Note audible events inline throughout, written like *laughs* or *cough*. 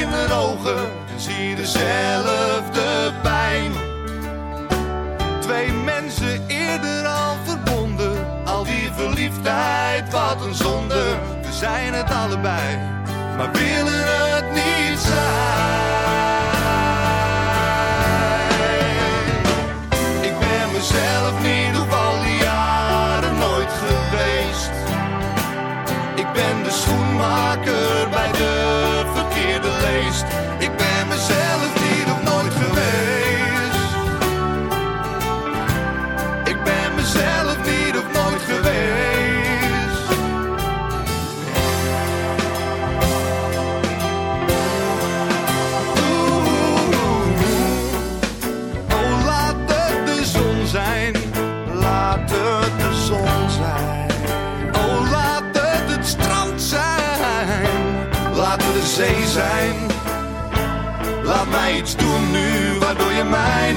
in de ogen en zie dezelfde pijn. Twee mensen eerder al verbonden, al die verliefdheid, wat een zonde. We zijn het allebei, maar willen het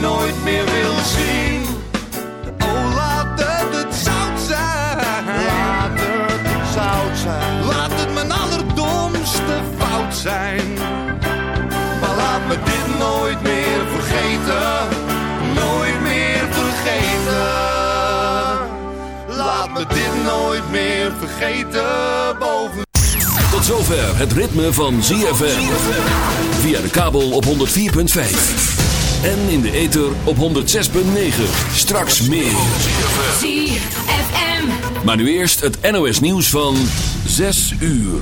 nooit meer wil zien. Oh, laat het het zout zijn. Laat het het zout zijn. Laat het mijn allerdomste fout zijn. Maar laat me dit nooit meer vergeten. Nooit meer vergeten. Laat me dit nooit meer vergeten. Boven. Tot zover het ritme van ZFM. Via de kabel op 104.5. En in de ether op 106.9. Straks meer. ZFM. Maar nu eerst het NOS nieuws van 6 uur.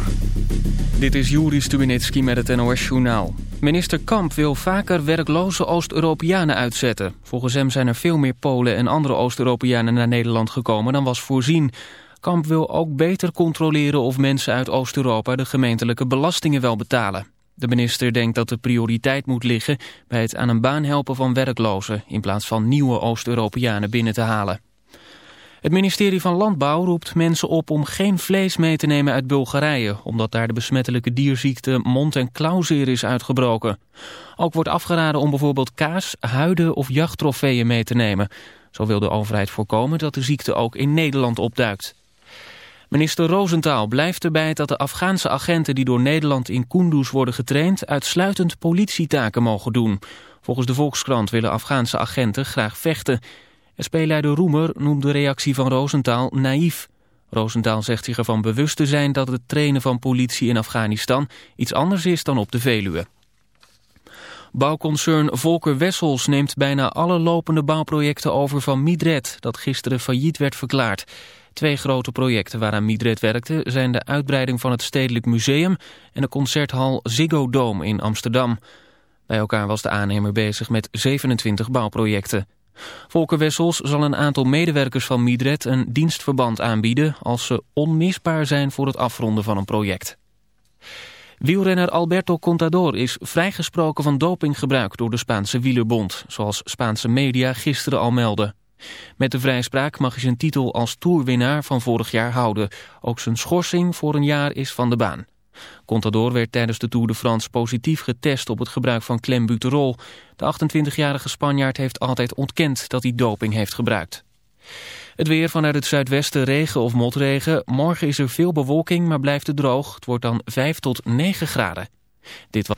Dit is Juri Stubinitski met het NOS-journaal. Minister Kamp wil vaker werkloze Oost-Europeanen uitzetten. Volgens hem zijn er veel meer Polen en andere Oost-Europeanen naar Nederland gekomen dan was voorzien. Kamp wil ook beter controleren of mensen uit Oost-Europa de gemeentelijke belastingen wel betalen. De minister denkt dat de prioriteit moet liggen bij het aan een baan helpen van werklozen... in plaats van nieuwe Oost-Europeanen binnen te halen. Het ministerie van Landbouw roept mensen op om geen vlees mee te nemen uit Bulgarije... omdat daar de besmettelijke dierziekte mond- en klauwzeer is uitgebroken. Ook wordt afgeraden om bijvoorbeeld kaas, huiden of jachttrofeeën mee te nemen. Zo wil de overheid voorkomen dat de ziekte ook in Nederland opduikt. Minister Roosentaal blijft erbij dat de Afghaanse agenten die door Nederland in Kunduz worden getraind uitsluitend politietaken mogen doen. Volgens de Volkskrant willen Afghaanse agenten graag vechten. SP-leider Roemer noemt de reactie van Roosentaal naïef. Roosentaal zegt zich ervan bewust te zijn dat het trainen van politie in Afghanistan iets anders is dan op de Veluwe. Bouwconcern Volker Wessels neemt bijna alle lopende bouwprojecten over van Midred, dat gisteren failliet werd verklaard. Twee grote projecten waaraan Midred werkte zijn de uitbreiding van het Stedelijk Museum en de concerthal Ziggo Dome in Amsterdam. Bij elkaar was de aannemer bezig met 27 bouwprojecten. Volker Wessels zal een aantal medewerkers van Midred een dienstverband aanbieden als ze onmisbaar zijn voor het afronden van een project. Wielrenner Alberto Contador is vrijgesproken van dopinggebruik door de Spaanse wielerbond, zoals Spaanse media gisteren al meldden. Met de vrijspraak mag hij zijn titel als toerwinnaar van vorig jaar houden. Ook zijn schorsing voor een jaar is van de baan. Contador werd tijdens de Tour de France positief getest op het gebruik van klembuterol. De 28-jarige Spanjaard heeft altijd ontkend dat hij doping heeft gebruikt. Het weer vanuit het zuidwesten regen of motregen. Morgen is er veel bewolking, maar blijft het droog. Het wordt dan 5 tot 9 graden. Dit was...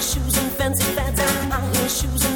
shoes and fancy pants. and high heel shoes and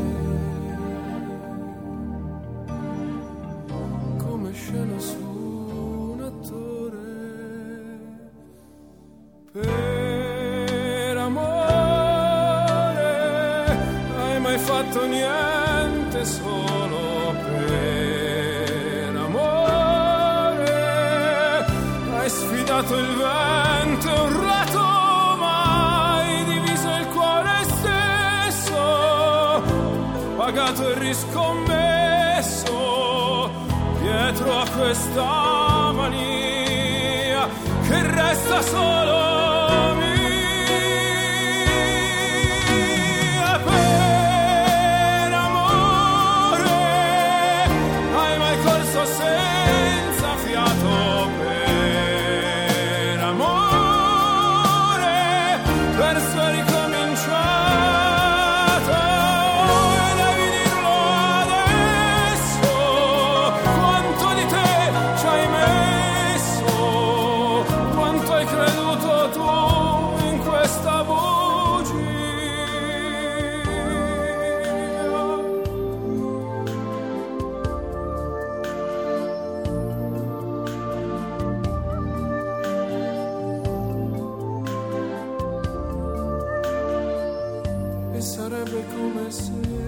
recomeçar.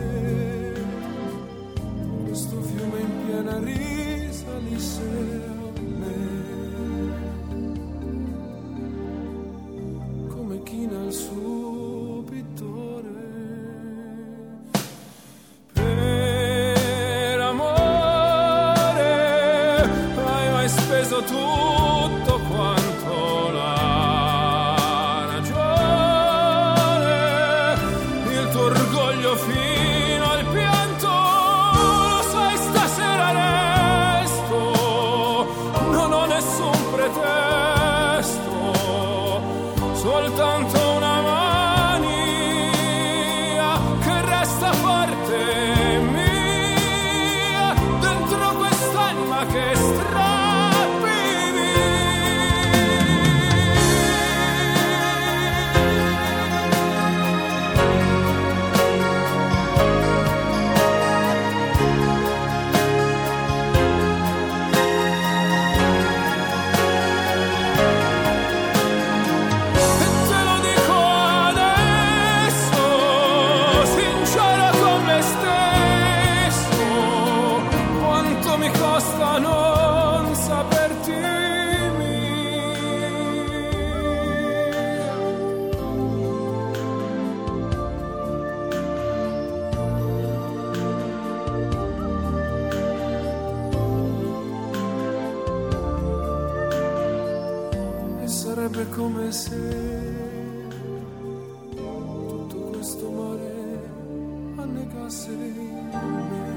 make us sing.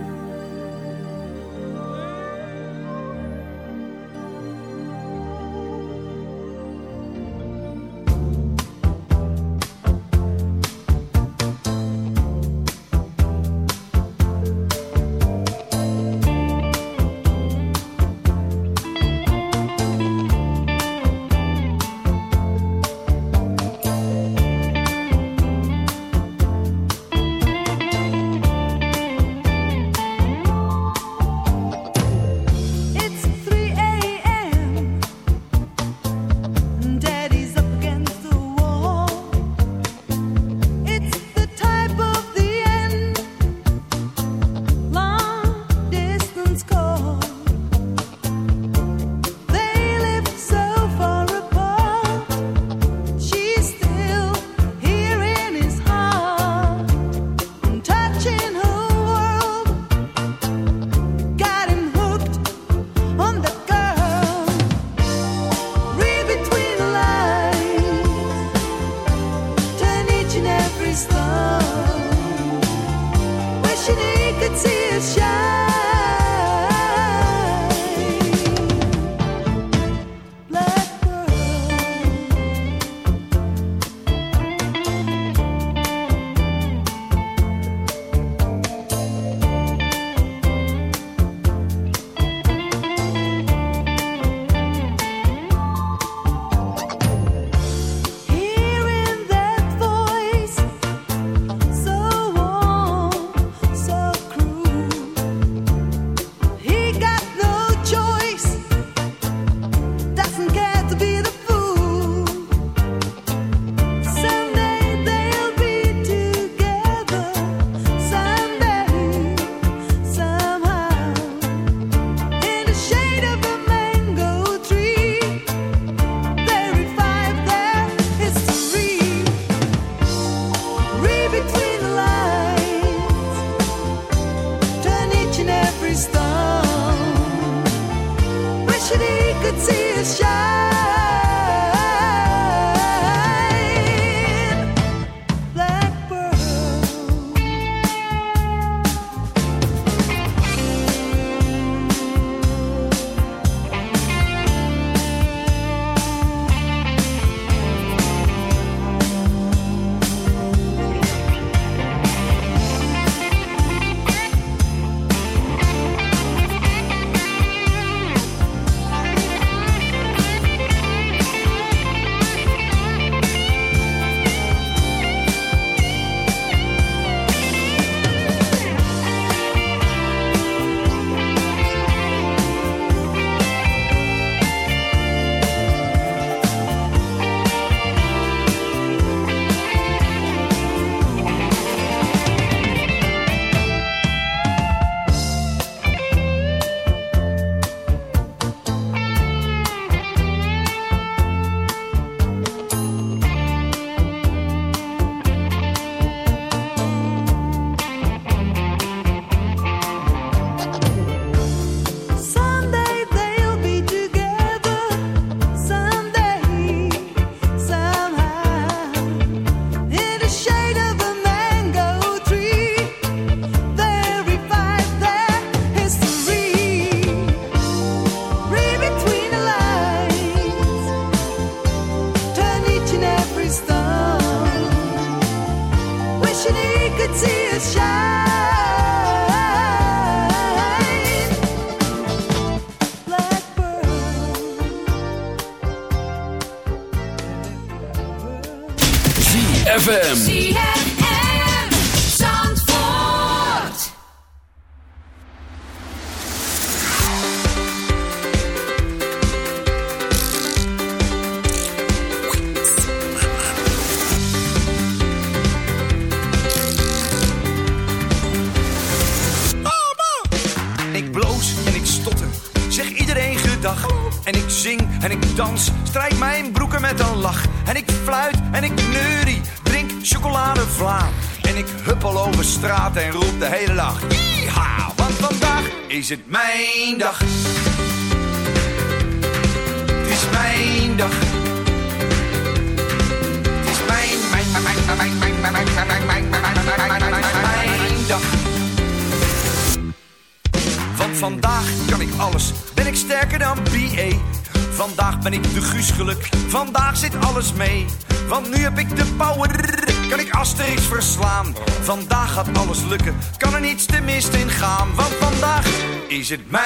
should make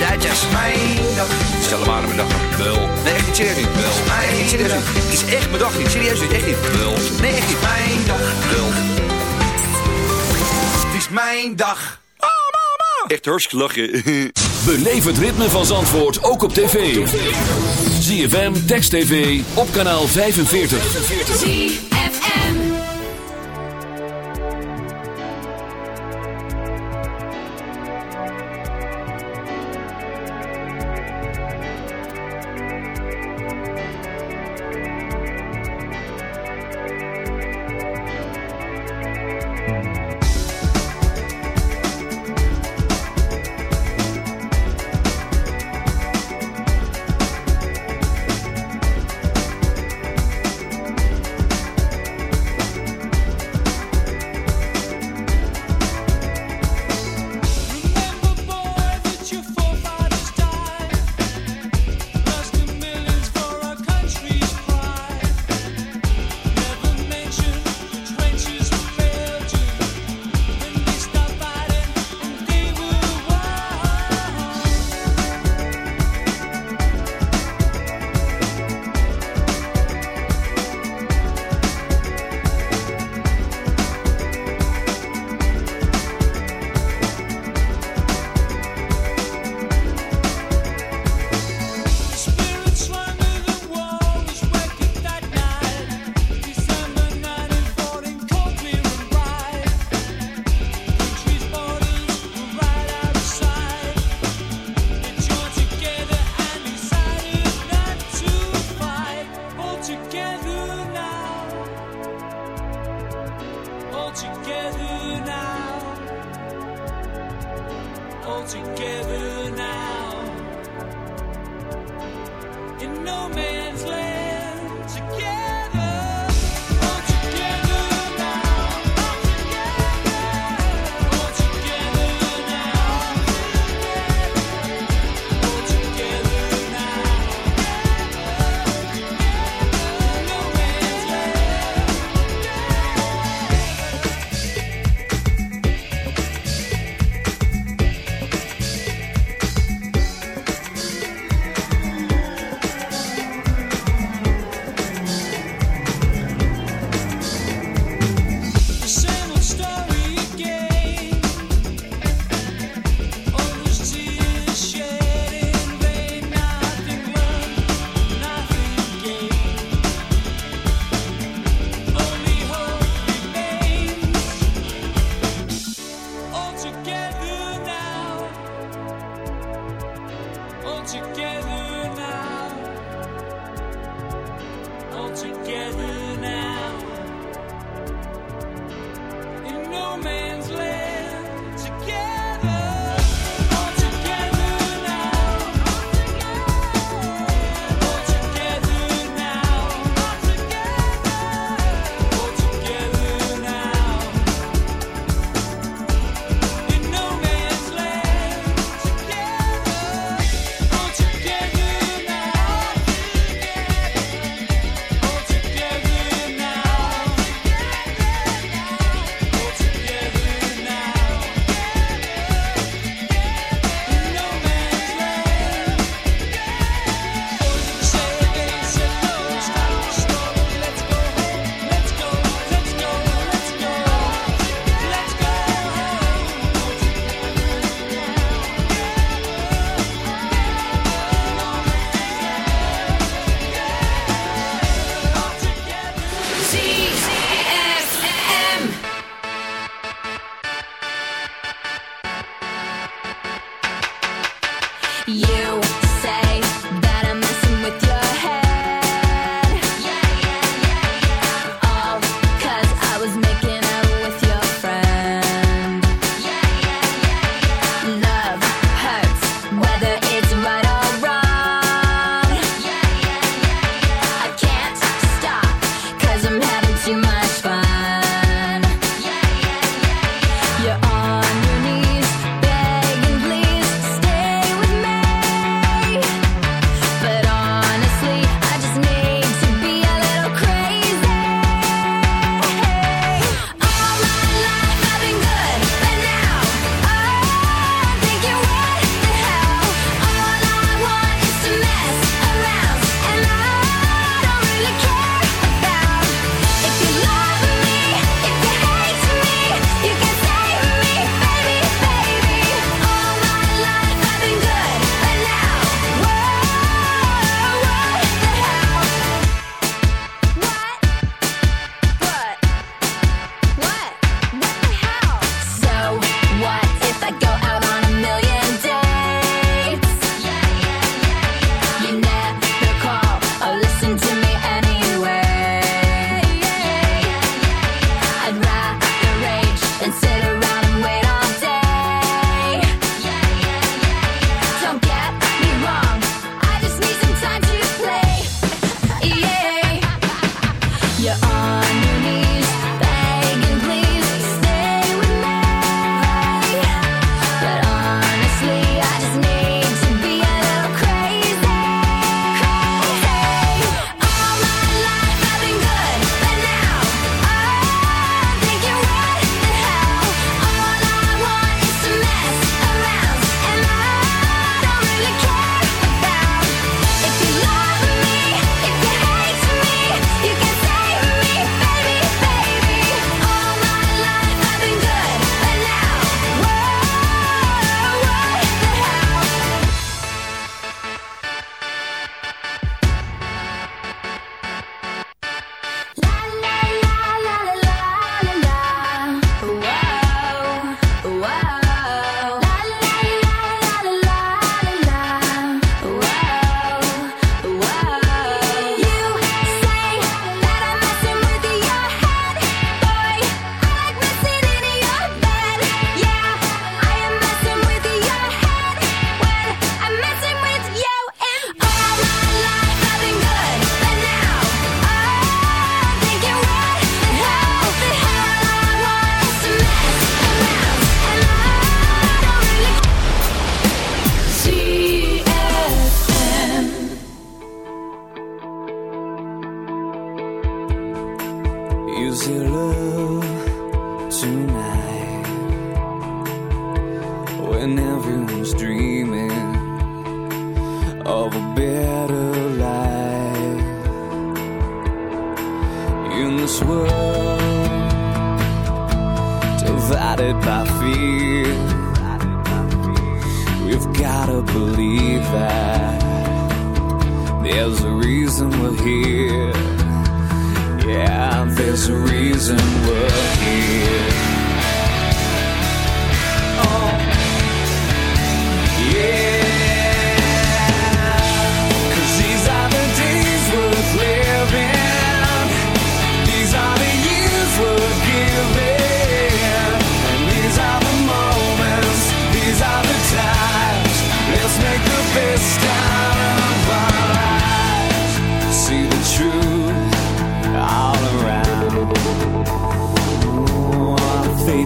het is mijn dag. Stel maar aan mijn dag. Wel. Nee, echt niet serieus niet. Wel. Nee, echt serieus niet. Het is echt mijn dag niet. Serieus niet. Echt niet. Wel. Nee, echt niet. Mijn dag. Wel. Het is mijn dag. Oh, mama. Echt hartstikke lachen. *laughs* Beleef het ritme van Zandvoort ook op tv. ZFM, Text TV, op kanaal 45. 45.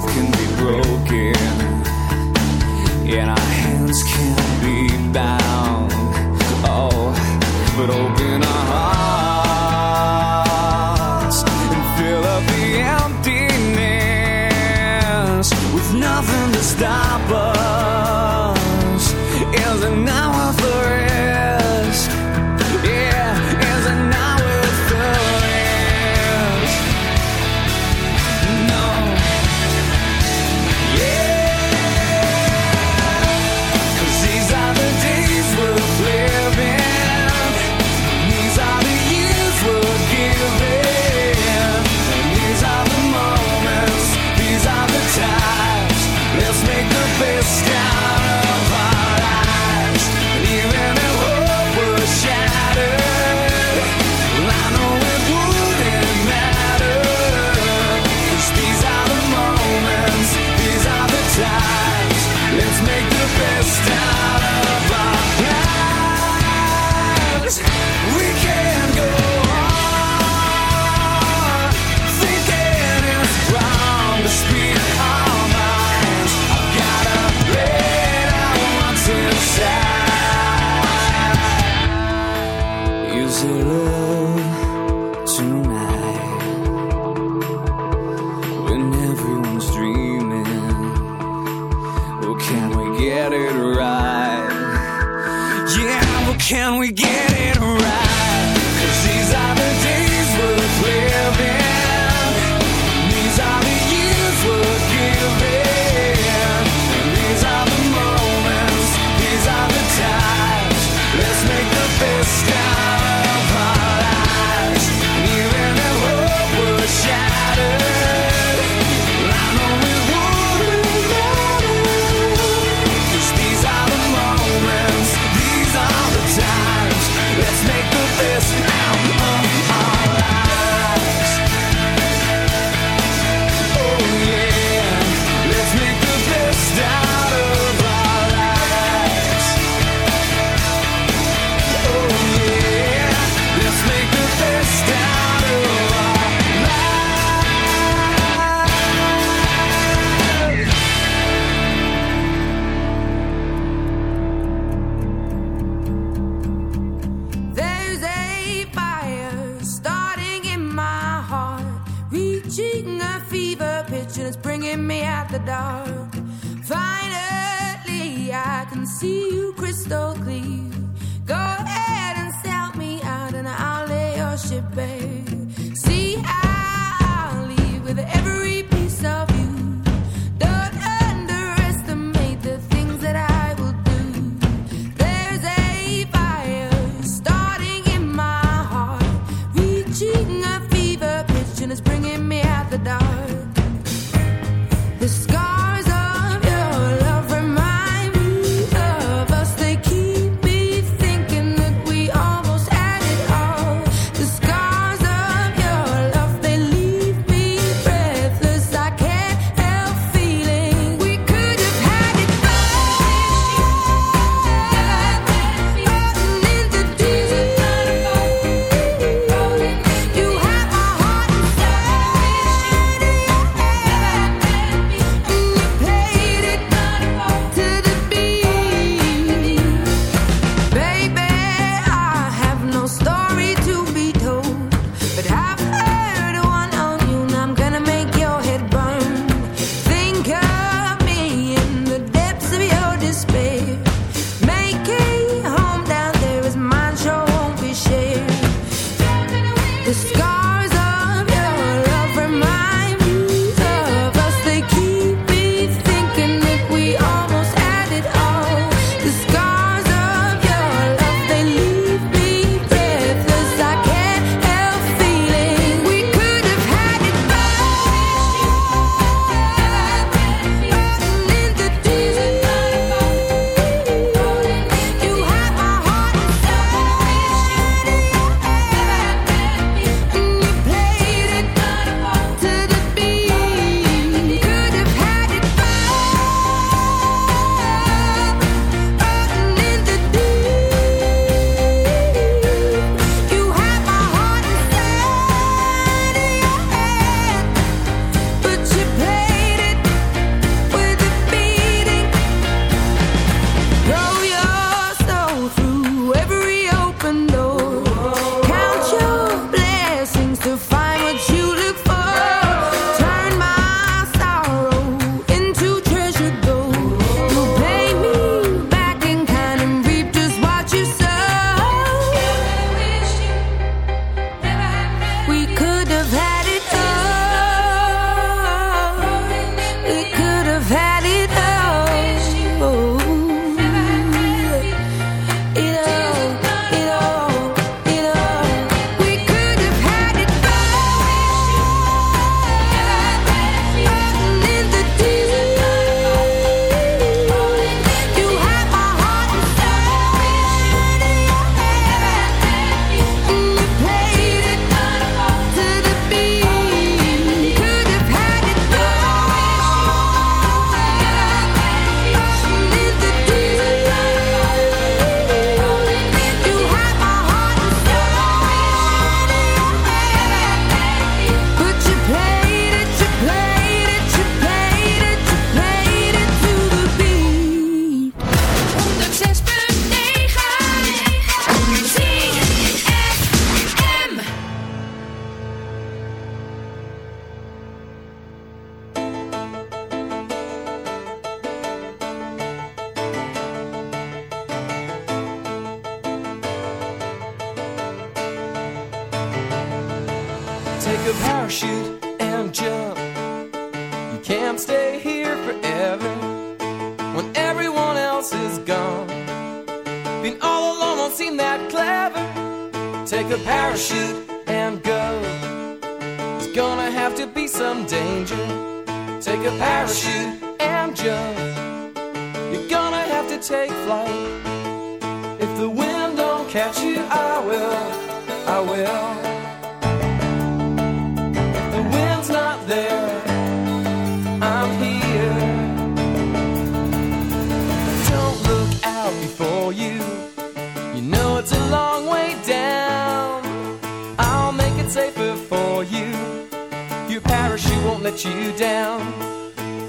faith can be broken, and our hands can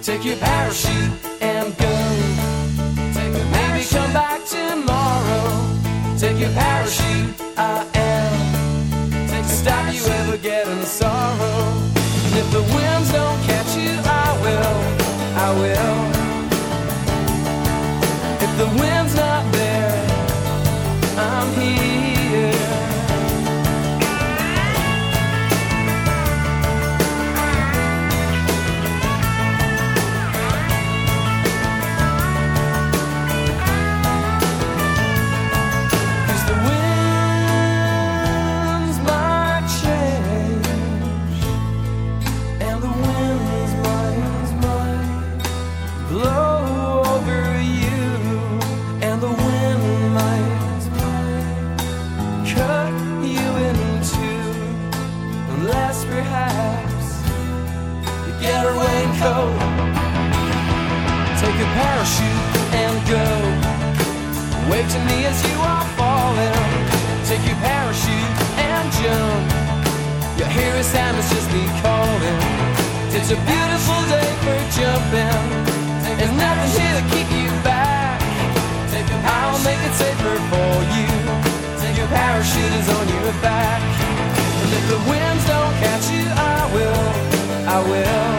Take your parachute and go. Take a Maybe come back tomorrow. Take your parachute, I am. Take a stop you ever getting sorrow. And if the winds don't catch you, I will. I will. If the winds Wave to me as you are falling. Take your parachute and jump. Your hero sound has just been calling. It's a beautiful day for jumping. There's nothing here to keep you back. I'll make it safer for you. Your parachute is on your back. And if the winds don't catch you, I will. I will.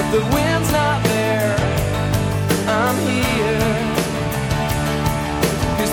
If the wind's not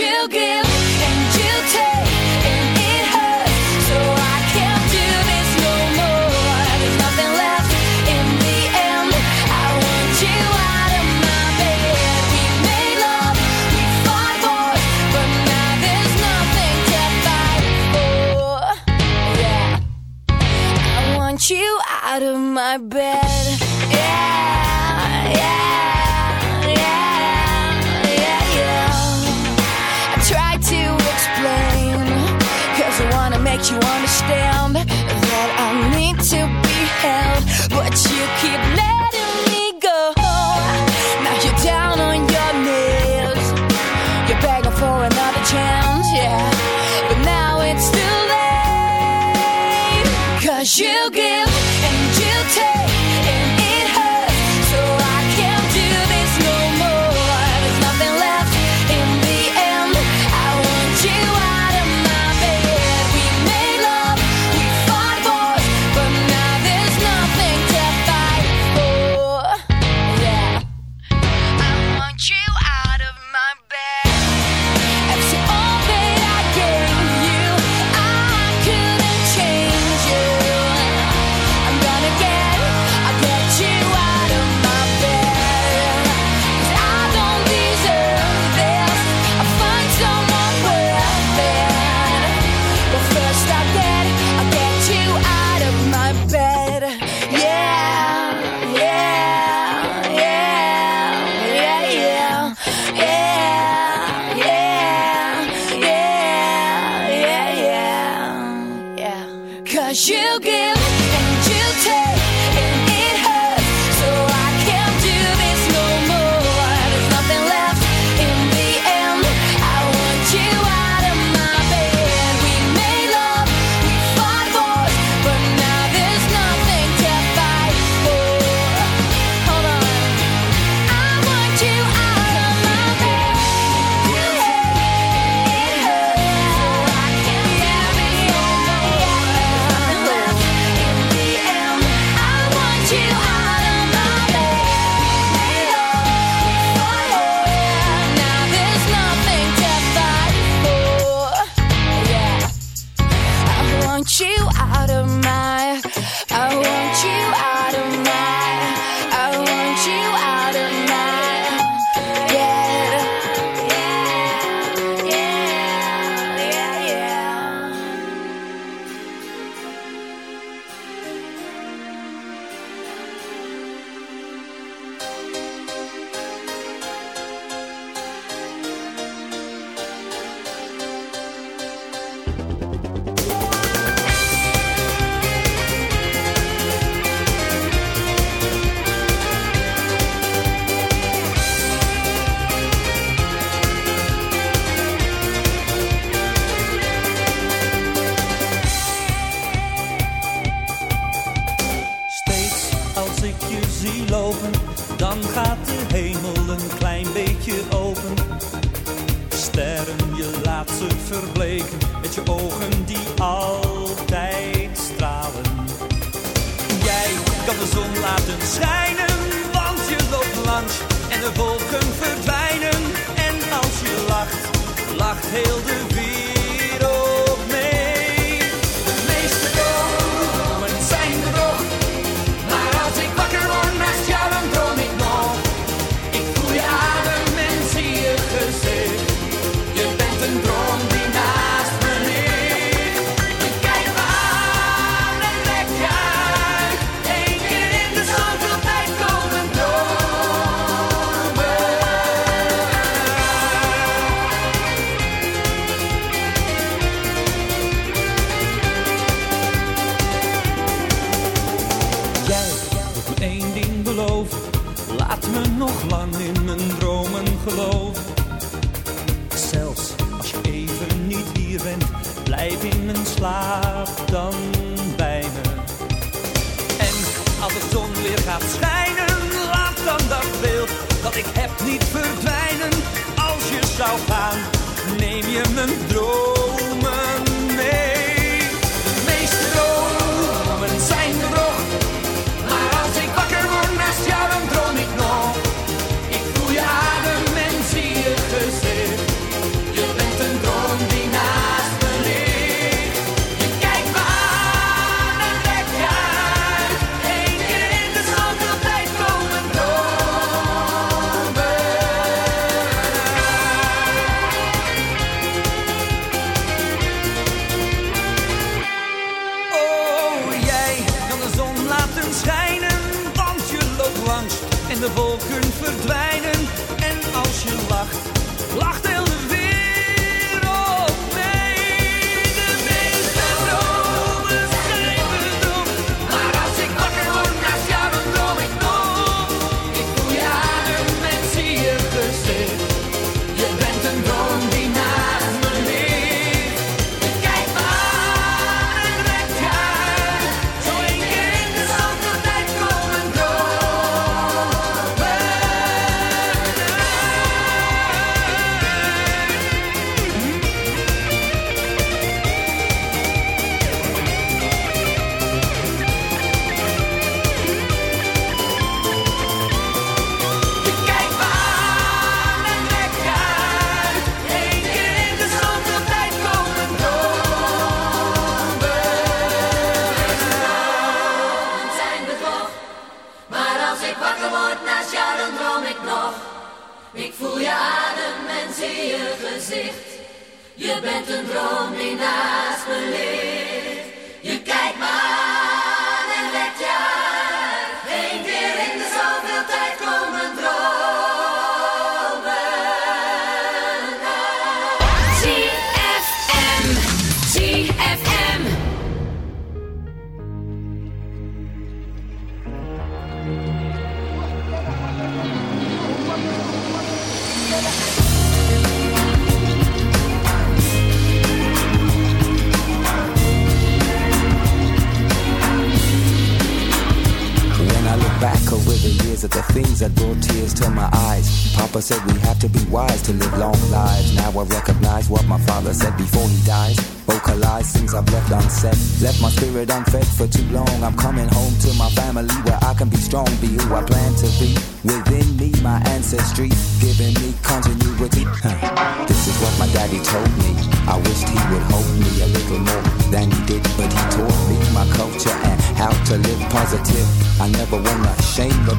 chill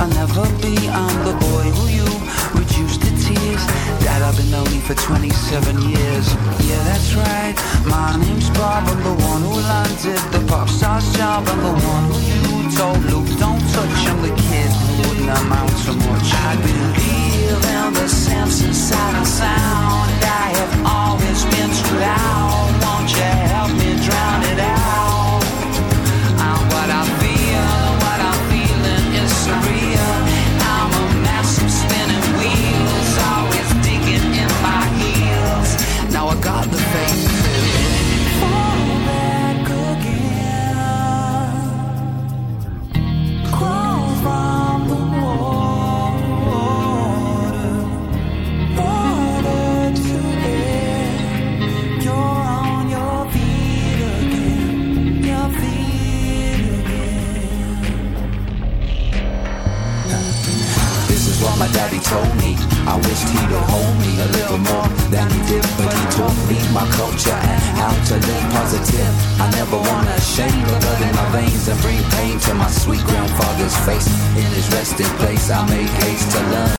I'll never be. I'm the boy who you reduced to tears. Dad, I've been lonely for 27 years. Yeah, that's right. My name's Bob. I'm the one who landed the pop star's job. I'm the one who you told Luke, don't touch. I'm the kid who wouldn't amount to much. I believe in the sense inside of sound. I have always been too loud. Won't you help me I wished he would hold me a little more than he did, but he taught me my culture and how to live positive. I never wanna shame the blood in my veins and bring pain to my sweet grandfather's face. In his resting place, I make haste to learn.